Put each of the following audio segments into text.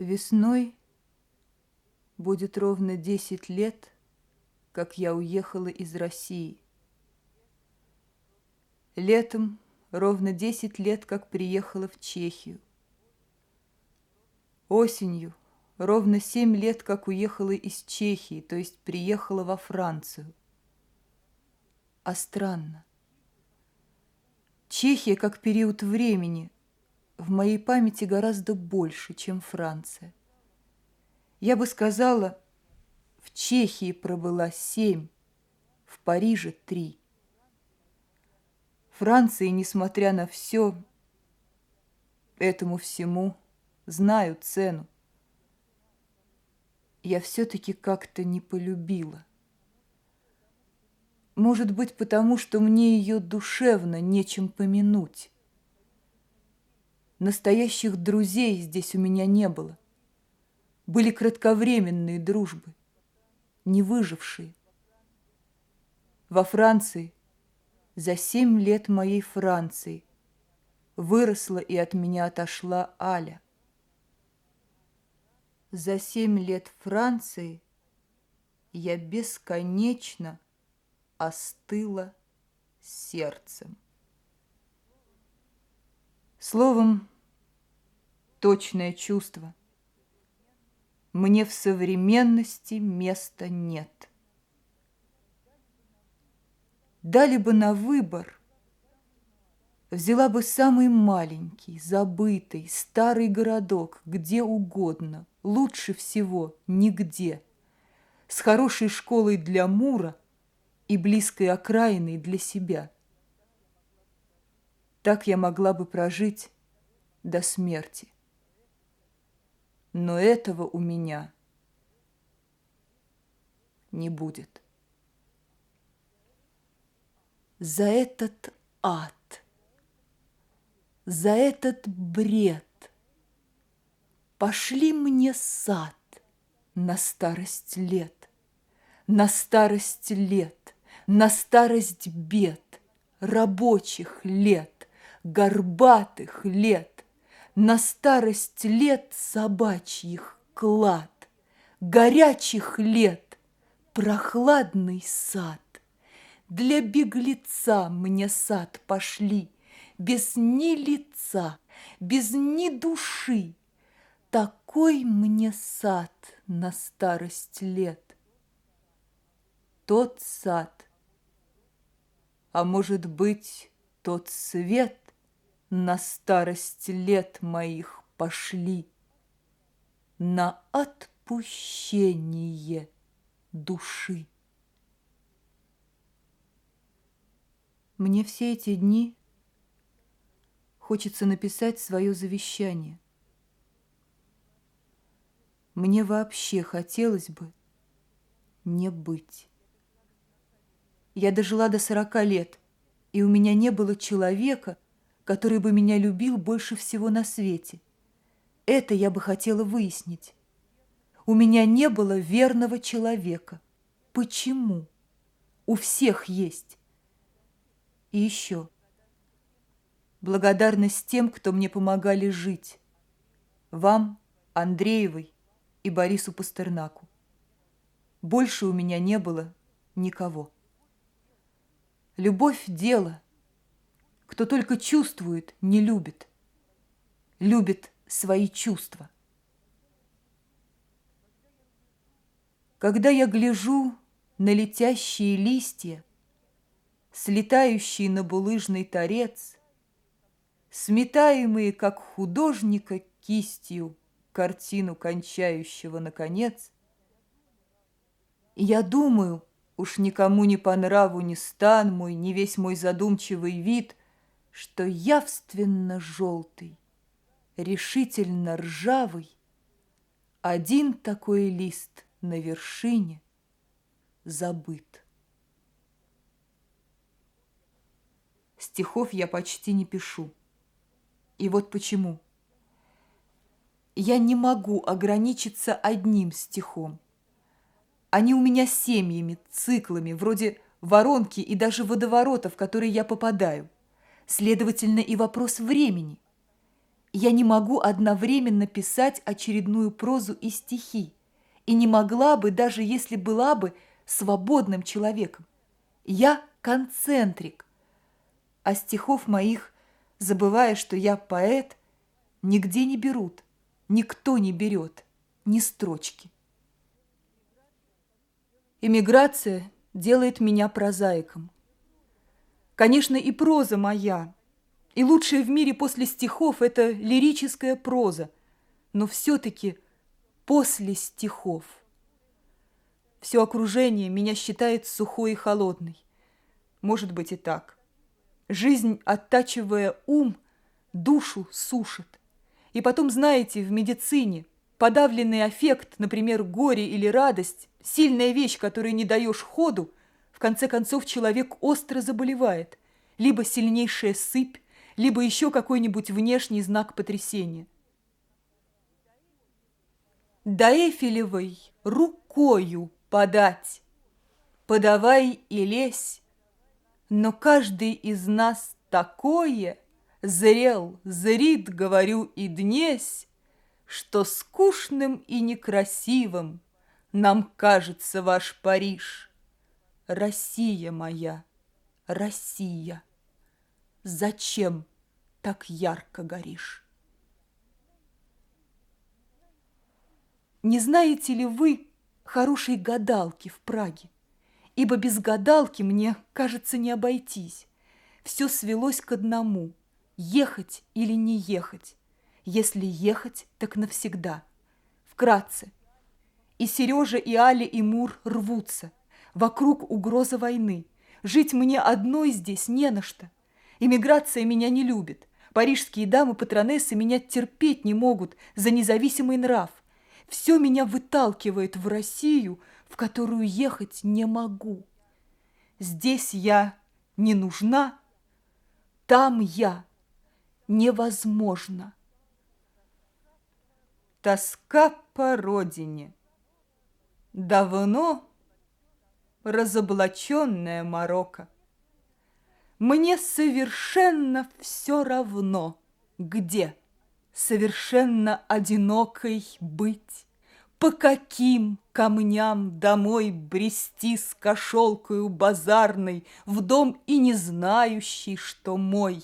Весной будет ровно десять лет, как я уехала из России. Летом ровно десять лет, как приехала в Чехию. Осенью ровно семь лет, как уехала из Чехии, то есть приехала во Францию. А странно. Чехия как период времени в моей памяти гораздо больше, чем Франция. Я бы сказала, в Чехии пробыла семь, в Париже три. Франции, несмотря на все, этому всему знаю цену. Я все-таки как-то не полюбила. Может быть, потому что мне ее душевно нечем помянуть. Настоящих друзей здесь у меня не было. Были кратковременные дружбы, не выжившие. Во Франции, за семь лет моей Франции, выросла и от меня отошла Аля. За семь лет Франции я бесконечно остыла сердцем. Словом, точное чувство. Мне в современности места нет. Дали бы на выбор, взяла бы самый маленький, забытый, старый городок, где угодно, лучше всего нигде, с хорошей школой для Мура и близкой окраиной для себя. Так я могла бы прожить до смерти но этого у меня не будет. За этот ад, за этот бред пошли мне сад на старость лет, на старость лет, на старость бед, рабочих лет, горбатых лет, на старость лет собачьих клад, Горячих лет прохладный сад. Для беглеца мне сад пошли, Без ни лица, без ни души. Такой мне сад на старость лет. Тот сад, а может быть, тот свет, на старость лет моих пошли на отпущение души. Мне все эти дни хочется написать свое завещание. Мне вообще хотелось бы не быть. Я дожила до сорока лет, и у меня не было человека, который бы меня любил больше всего на свете. Это я бы хотела выяснить. У меня не было верного человека. Почему? У всех есть. И еще. Благодарность тем, кто мне помогали жить. Вам, Андреевой и Борису Пастернаку. Больше у меня не было никого. Любовь – дело – кто только чувствует, не любит. Любит свои чувства. Когда я гляжу на летящие листья, Слетающие на булыжный торец, Сметаемые, как художника, кистью Картину кончающего наконец, Я думаю, уж никому не по нраву ни стан мой, Ни весь мой задумчивый вид, что явственно желтый, решительно ржавый, один такой лист на вершине забыт. Стихов я почти не пишу. И вот почему. Я не могу ограничиться одним стихом. Они у меня семьями, циклами, вроде воронки и даже водоворота, в которые я попадаю – следовательно, и вопрос времени. Я не могу одновременно писать очередную прозу и стихи, и не могла бы, даже если была бы свободным человеком. Я концентрик, а стихов моих, забывая, что я поэт, нигде не берут, никто не берет ни строчки. Эмиграция делает меня прозаиком. Конечно, и проза моя – и лучшее в мире после стихов – это лирическая проза, но все-таки после стихов. Все окружение меня считает сухой и холодной. Может быть и так. Жизнь, оттачивая ум, душу сушит. И потом, знаете, в медицине подавленный аффект, например, горе или радость, сильная вещь, которой не даешь ходу, конце концов человек остро заболевает. Либо сильнейшая сыпь, либо еще какой-нибудь внешний знак потрясения. До Эфелевой рукою подать, подавай и лезь, но каждый из нас такое зрел, зрит, говорю, и днесь, что скучным и некрасивым нам кажется ваш Париж. Россия моя, Россия, зачем так ярко горишь. Не знаете ли вы хорошей гадалки в Праге? Ибо без гадалки мне, кажется, не обойтись. Все свелось к одному – ехать или не ехать. Если ехать, так навсегда. Вкратце. И Сережа, и Али, и Мур рвутся. Вокруг угроза войны. Жить мне одной здесь не на что. Иммиграция меня не любит. Парижские дамы-патронессы меня терпеть не могут за независимый нрав. Все меня выталкивает в Россию, в которую ехать не могу. Здесь я не нужна, там я невозможно. Тоска по родине. Давно разоблаченная Марокко. Мне совершенно все равно, где совершенно одинокой быть, По каким камням домой брести с кошелкою базарной В дом и не знающий, что мой,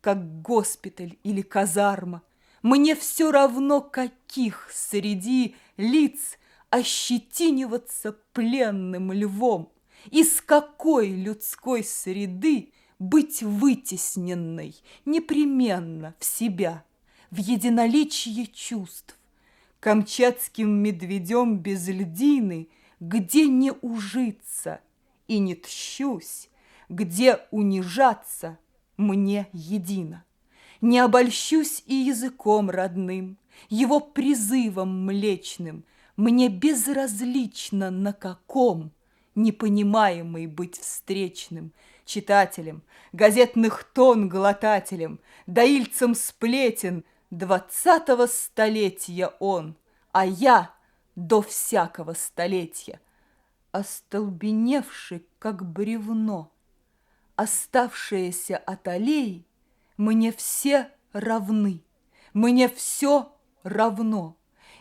Как госпиталь или казарма. Мне все равно, каких среди лиц Ощетиниваться пленным львом, Из какой людской среды быть вытесненной непременно в себя, в единоличие чувств, камчатским медведем без льдины, где не ужиться? И не тщусь, где унижаться мне едино. Не обольщусь и языком родным, его призывом млечным, мне безразлично на каком непонимаемый быть встречным, читателем, газетных тон глотателем, доильцем сплетен, двадцатого столетия он, а я до всякого столетия, остолбеневший, как бревно, оставшиеся от аллеи, мне все равны, мне все равно,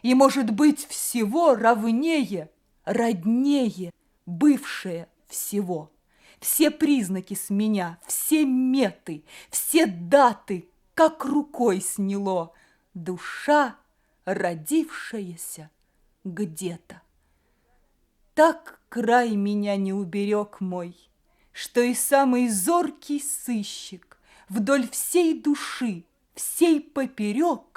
и, может быть, всего равнее, роднее, бывшее всего все признаки с меня, все меты, все даты, как рукой сняло. Душа, родившаяся где-то. Так край меня не уберег мой, Что и самый зоркий сыщик Вдоль всей души, всей поперек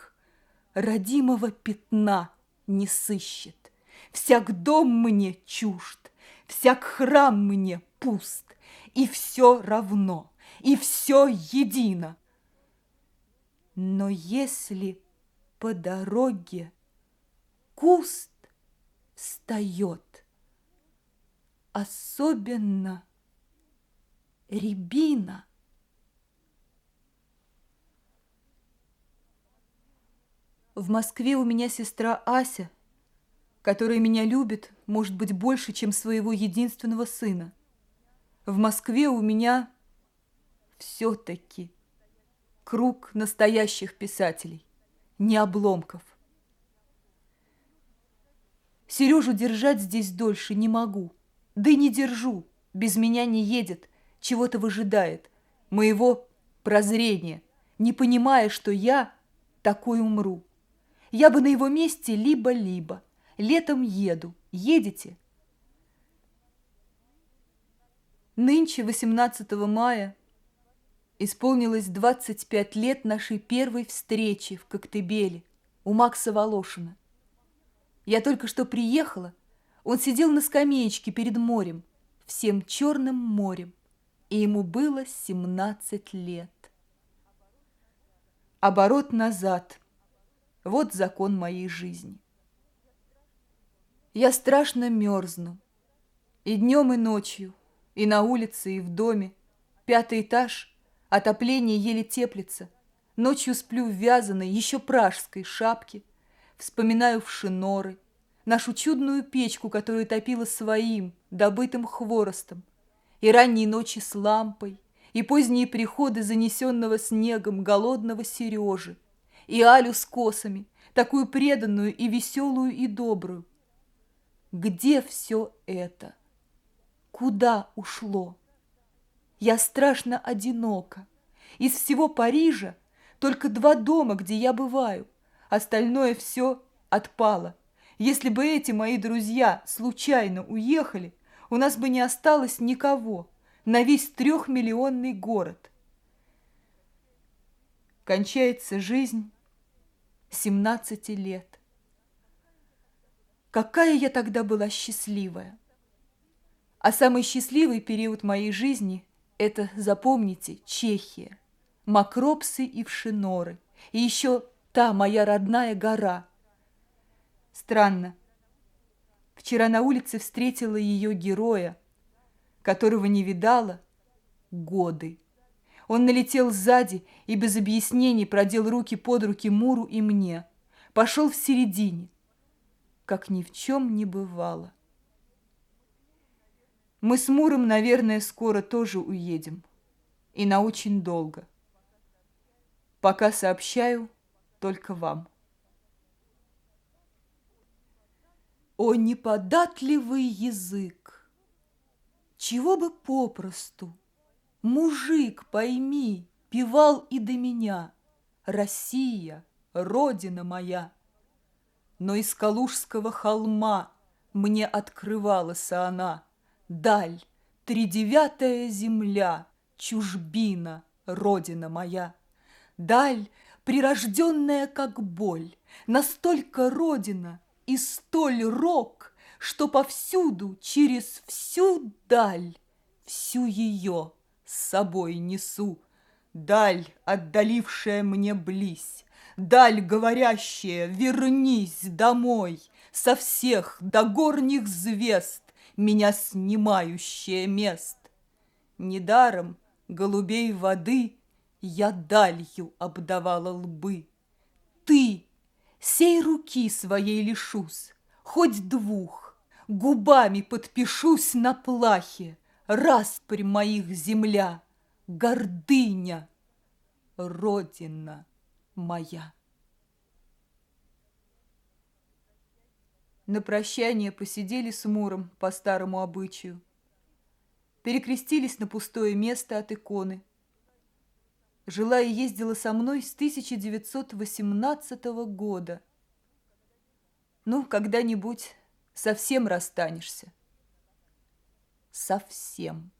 Родимого пятна не сыщет. Всяк дом мне чужд, всяк храм мне пуст, и все равно, и все едино. Но если по дороге куст встает, особенно рябина, В Москве у меня сестра Ася, которая меня любит, может быть, больше, чем своего единственного сына в Москве у меня все-таки круг настоящих писателей. ни обломков. Сережу держать здесь дольше не могу, да и не держу, без меня не едет, чего-то выжидает, моего прозрения, не понимая, что я такой умру. Я бы на его месте либо-либо. Летом еду. Едете? Нынче, 18 мая, исполнилось 25 лет нашей первой встречи в Коктебеле у Макса Волошина. Я только что приехала, он сидел на скамеечке перед морем, всем черным морем, и ему было 17 лет. Оборот назад. Вот закон моей жизни. Я страшно мерзну. И днем, и ночью, и на улице, и в доме. Пятый этаж, отопление еле теплится. Ночью сплю в вязаной, еще пражской шапке. Вспоминаю в шиноры, нашу чудную печку, которую топила своим, добытым хворостом. И ранние ночи с лампой, и поздние приходы занесенного снегом голодного Сережи, и Алю с косами, такую преданную и веселую и добрую. Где все это? Куда ушло? Я страшно одинока. Из всего Парижа только два дома, где я бываю. Остальное все отпало. Если бы эти мои друзья случайно уехали, у нас бы не осталось никого на весь трехмиллионный город. Кончается жизнь 17 лет. Какая я тогда была счастливая! А самый счастливый период моей жизни – это, запомните, Чехия, Макропсы и Вшиноры, и еще та моя родная гора. Странно. Вчера на улице встретила ее героя – которого не видала годы. Он налетел сзади и без объяснений продел руки под руки Муру и мне. Пошел в середине, как ни в чем не бывало. Мы с Муром, наверное, скоро тоже уедем. И на очень долго. Пока сообщаю только вам. О неподатливый язык! Чего бы попросту? Мужик, пойми, певал и до меня. Россия, родина моя. Но из Калужского холма мне открывалась она. Даль, тридевятая земля, чужбина, родина моя. Даль, прирожденная как боль, настолько родина и столь рок, что повсюду, через всю даль, всю ее с собой несу. Даль, отдалившая мне близь, Даль, говорящая, вернись домой, Со всех до горних звезд Меня снимающая мест. Недаром голубей воды Я далью обдавала лбы. Ты, сей руки своей лишусь, Хоть двух, Губами подпишусь на плахе, Распрь моих земля, гордыня, Родина моя. На прощание посидели с Муром по старому обычаю. Перекрестились на пустое место от иконы. Жила и ездила со мной с 1918 года. Ну, когда-нибудь совсем расстанешься. Совсем.